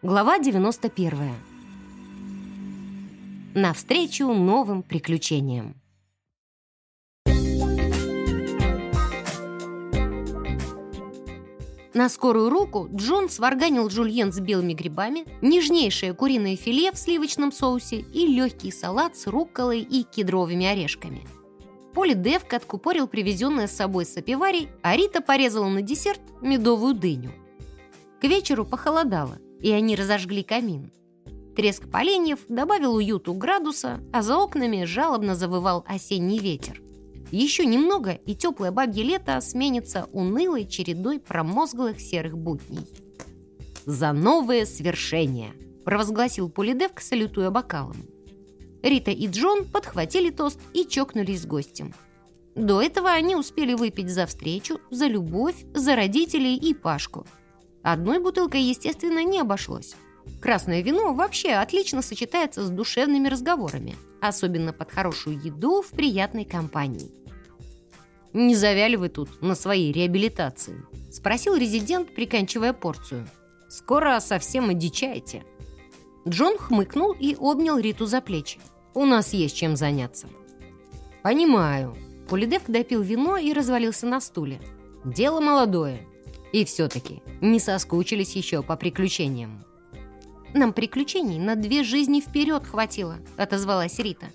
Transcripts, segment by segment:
Глава 91. Навстречу новым приключениям. На скорую руку Джон сварганил жульен с белыми грибами, нежнейшее куриное филе в сливочном соусе и легкий салат с рукколой и кедровыми орешками. Поли Девка откупорил привезенное с собой сапиварий, а Рита порезала на десерт медовую дыню. К вечеру похолодало, и они разожгли камин. Треск поленьев добавил уюту градуса, а за окнами жалобно завывал осенний ветер. Еще немного, и теплое бабье лето сменится унылой чередой промозглых серых будней. «За новое свершение!» – провозгласил Полидевк, салютуя бокалом. Рита и Джон подхватили тост и чокнулись с гостем. До этого они успели выпить за встречу, за любовь, за родителей и Пашку. Одной бутылкой, естественно, не обошлось. Красное вино вообще отлично сочетается с душевными разговорами, особенно под хорошую еду в приятной компании. «Не завяли вы тут на своей реабилитации?» – спросил резидент, приканчивая порцию. «Скоро совсем одичаете». Джон хмыкнул и обнял Риту за плечи. «У нас есть чем заняться». «Понимаю». Полидевк допил вино и развалился на стуле. «Дело молодое. И все-таки не соскучились еще по приключениям». «Нам приключений на две жизни вперед хватило», — отозвалась Рита.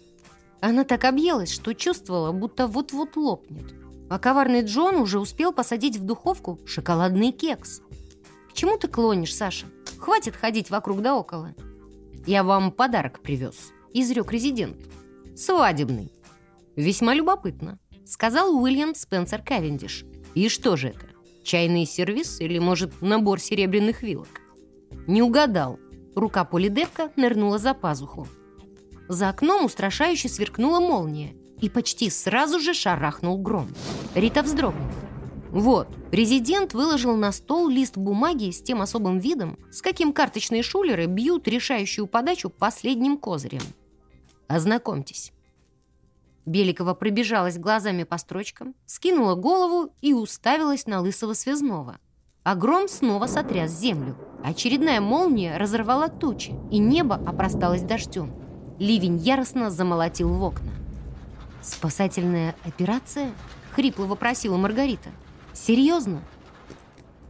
Она так объелась, что чувствовала, будто вот-вот лопнет. А коварный Джон уже успел посадить в духовку шоколадный кекс. «К чему ты клонишь, Саша? Хватит ходить вокруг да около». «Я вам подарок привез», — изрек резидент. «Свадебный». «Весьма любопытно», — сказал Уильям Спенсер Кавендиш. «И что же это? Чайный сервис или, может, набор серебряных вилок?» «Не угадал», Рука Полидевка нырнула за пазуху. За окном устрашающе сверкнула молния, и почти сразу же шарахнул гром. Рита вздрогнула. Вот, резидент выложил на стол лист бумаги с тем особым видом, с каким карточные шулеры бьют решающую подачу последним козырем. Ознакомьтесь. Беликова пробежалась глазами по строчкам, скинула голову и уставилась на лысого связного. А гром снова сотряс землю. Очередная молния разорвала тучи, и небо опросталось дождем. Ливень яростно замолотил в окна. «Спасательная операция?» — хрипло вопросила Маргарита. «Серьезно?»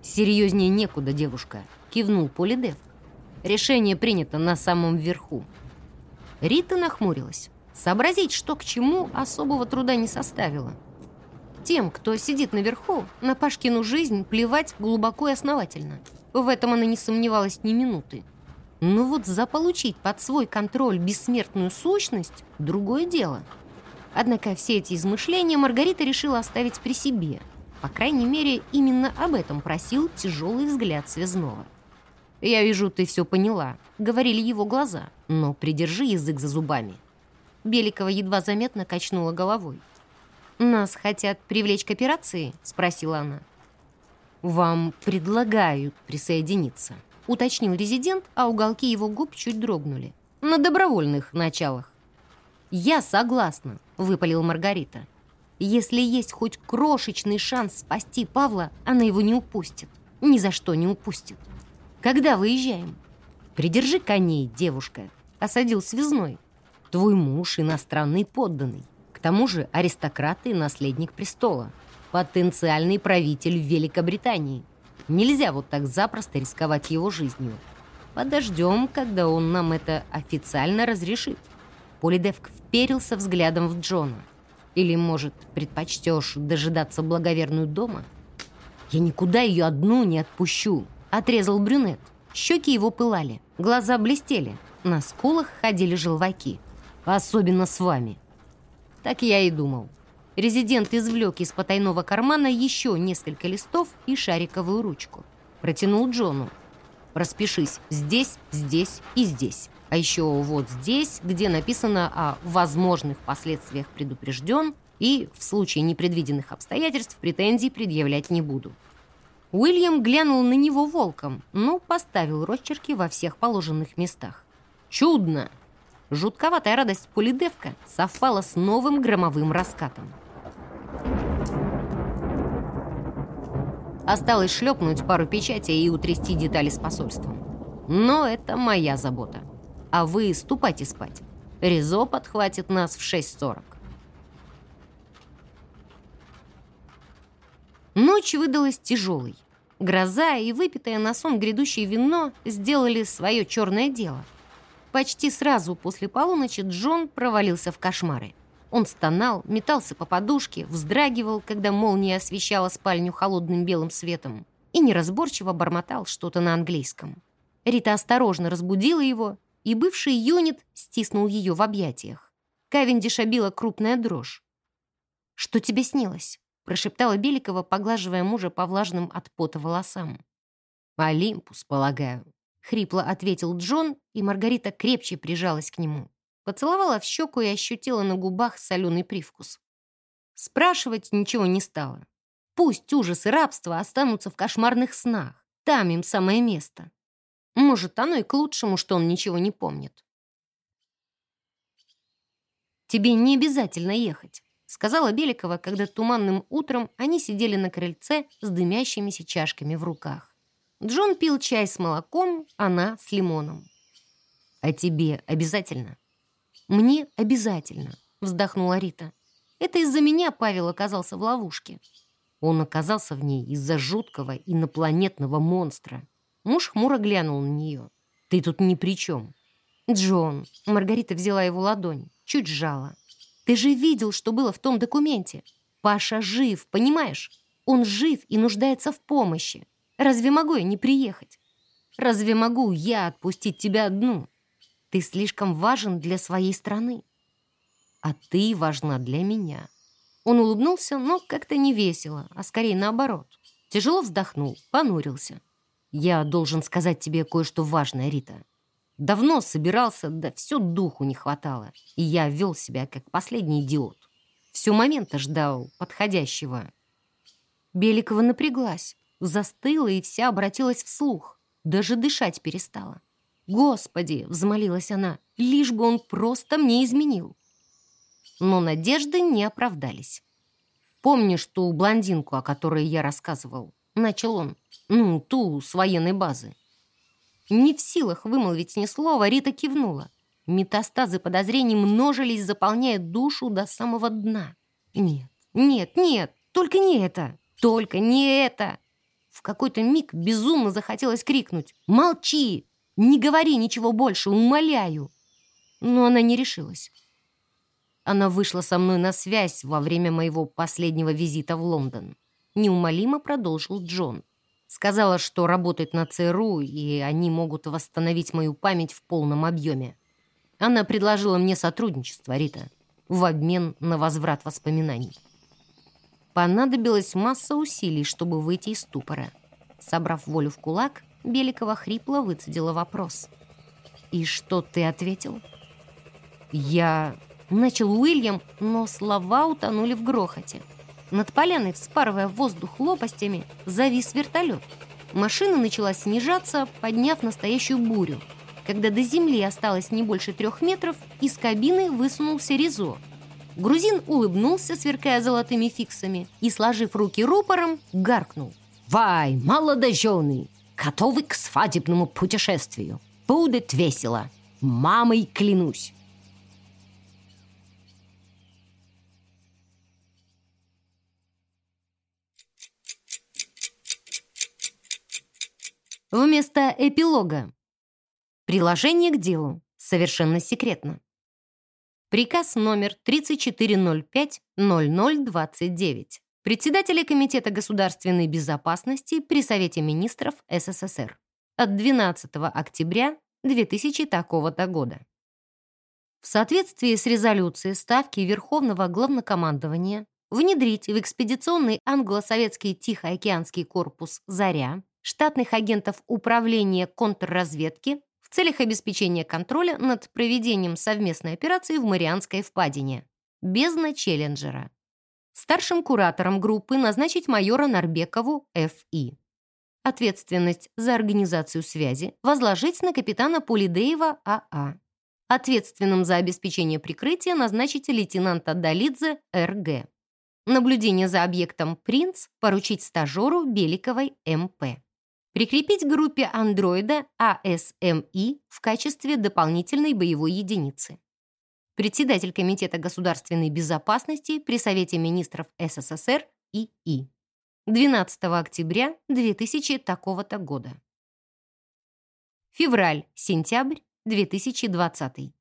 «Серьезнее некуда, девушка», — кивнул Полидев. «Решение принято на самом верху». Рита нахмурилась. Сообразить, что к чему, особого труда не составило. Тем, кто сидит наверху, на Пашкину жизнь плевать глубоко и основательно. В этом она не сомневалась ни минуты. Но вот заполучить под свой контроль бессмертную сущность – другое дело. Однако все эти измышления Маргарита решила оставить при себе. По крайней мере, именно об этом просил тяжелый взгляд связного. «Я вижу, ты все поняла», — говорили его глаза, «но придержи язык за зубами». Беликова едва заметно качнула головой. «Нас хотят привлечь к операции?» — спросила она. «Вам предлагают присоединиться», — уточнил резидент, а уголки его губ чуть дрогнули. «На добровольных началах». «Я согласна», — выпалила Маргарита. «Если есть хоть крошечный шанс спасти Павла, она его не упустит. Ни за что не упустит. Когда выезжаем?» «Придержи коней, девушка», — осадил связной. «Твой муж иностранный подданный тому же аристократ и наследник престола. Потенциальный правитель Великобритании. Нельзя вот так запросто рисковать его жизнью. Подождем, когда он нам это официально разрешит. Полидевк вперился взглядом в Джона. Или, может, предпочтешь дожидаться благоверную дома? Я никуда ее одну не отпущу, отрезал брюнет. Щеки его пылали, глаза блестели, на скулах ходили желваки. Особенно с вами. Так я и думал. Резидент извлек из потайного кармана еще несколько листов и шариковую ручку. Протянул Джону. «Распишись здесь, здесь и здесь. А еще вот здесь, где написано о возможных последствиях предупрежден и в случае непредвиденных обстоятельств претензий предъявлять не буду». Уильям глянул на него волком, но поставил росчерки во всех положенных местах. «Чудно!» Жутковатая радость Полидевка совпала с новым громовым раскатом. Осталось шлепнуть пару печатей и утрясти детали с посольством. Но это моя забота. А вы ступайте спать. Ризо подхватит нас в 6.40. Ночь выдалась тяжелой. Гроза и выпитое на сон грядущее вино сделали свое черное дело. Почти сразу после полуночи Джон провалился в кошмары. Он стонал, метался по подушке, вздрагивал, когда молния освещала спальню холодным белым светом, и неразборчиво бормотал что-то на английском. Рита осторожно разбудила его, и бывший юнит стиснул ее в объятиях. Кавендиша била крупная дрожь. «Что тебе снилось?» — прошептала Беликова, поглаживая мужа по влажным от пота волосам. «Олимпус, полагаю», — хрипло ответил Джон, и Маргарита крепче прижалась к нему. Поцеловала в щеку и ощутила на губах соленый привкус. Спрашивать ничего не стало. Пусть ужас и рабство останутся в кошмарных снах. Там им самое место. Может, оно и к лучшему, что он ничего не помнит. «Тебе не обязательно ехать», — сказала Беликова, когда туманным утром они сидели на крыльце с дымящимися чашками в руках. Джон пил чай с молоком, она с лимоном. «А тебе обязательно?» «Мне обязательно», — вздохнула Рита. «Это из-за меня Павел оказался в ловушке». Он оказался в ней из-за жуткого инопланетного монстра. Муж хмуро глянул на нее. «Ты тут ни при чем». «Джон», — Маргарита взяла его ладонь, чуть сжала. «Ты же видел, что было в том документе. Паша жив, понимаешь? Он жив и нуждается в помощи. Разве могу я не приехать? Разве могу я отпустить тебя одну?» Ты слишком важен для своей страны. А ты важна для меня». Он улыбнулся, но как-то не весело, а скорее наоборот. Тяжело вздохнул, понурился. «Я должен сказать тебе кое-что важное, Рита. Давно собирался, да все духу не хватало, и я вел себя как последний идиот. Все момента ждал подходящего». Беликова напряглась, застыла и вся обратилась вслух, даже дышать перестала. «Господи!» — взмолилась она. «Лишь бы он просто мне изменил!» Но надежды не оправдались. «Помнишь ту блондинку, о которой я рассказывал?» — начал он. «Ну, ту с военной базы». Не в силах вымолвить ни слова, Рита кивнула. Метастазы подозрений множились, заполняя душу до самого дна. «Нет, нет, нет, только не это! Только не это!» В какой-то миг безумно захотелось крикнуть «Молчи! Не говори ничего больше, умоляю!» Но она не решилась. Она вышла со мной на связь во время моего последнего визита в Лондон. Неумолимо продолжил Джон. Сказала, что работает на ЦРУ, и они могут восстановить мою память в полном объеме. Она предложила мне сотрудничество, Рита, в обмен на возврат воспоминаний. Понадобилась масса усилий, чтобы выйти из ступора. Собрав волю в кулак, Беликова хрипло выцедила вопрос. «И что ты ответил?» «Я...» — начал Уильям, но слова утонули в грохоте. Над поляной, вспарывая воздух лопастями, завис вертолет. Машина начала снижаться, подняв настоящую бурю. Когда до земли осталось не больше трех метров, из кабины высунулся Ризо. Грузин улыбнулся, сверкая золотыми фиксами, и, сложив руки рупором, гаркнул. «Вай, молодоженый! готовы к свадебному путешествию. Будет весело. Мамой клянусь. Вместо эпилога. Приложение к делу. Совершенно секретно. Приказ номер 3405-0029 председателя Комитета государственной безопасности при Совете министров СССР от 12 октября 2000 такого-то года. В соответствии с резолюцией Ставки Верховного Главнокомандования внедрить в экспедиционный англо-советский Тихоокеанский корпус «Заря» штатных агентов Управления контрразведки целях обеспечения контроля над проведением совместной операции в Марианской впадине. Бездна Челленджера. Старшим куратором группы назначить майора Нарбекову Ф.И. Ответственность за организацию связи возложить на капитана Полидеева А.А. Ответственным за обеспечение прикрытия назначить лейтенанта Долидзе Р.Г. Наблюдение за объектом «Принц» поручить стажеру Беликовой М.П. Прикрепить группе андроида ASMI в качестве дополнительной боевой единицы. Председатель Комитета государственной безопасности при Совете министров СССР ИИ. 12 октября 2000 такого-то года. Февраль-сентябрь 2020.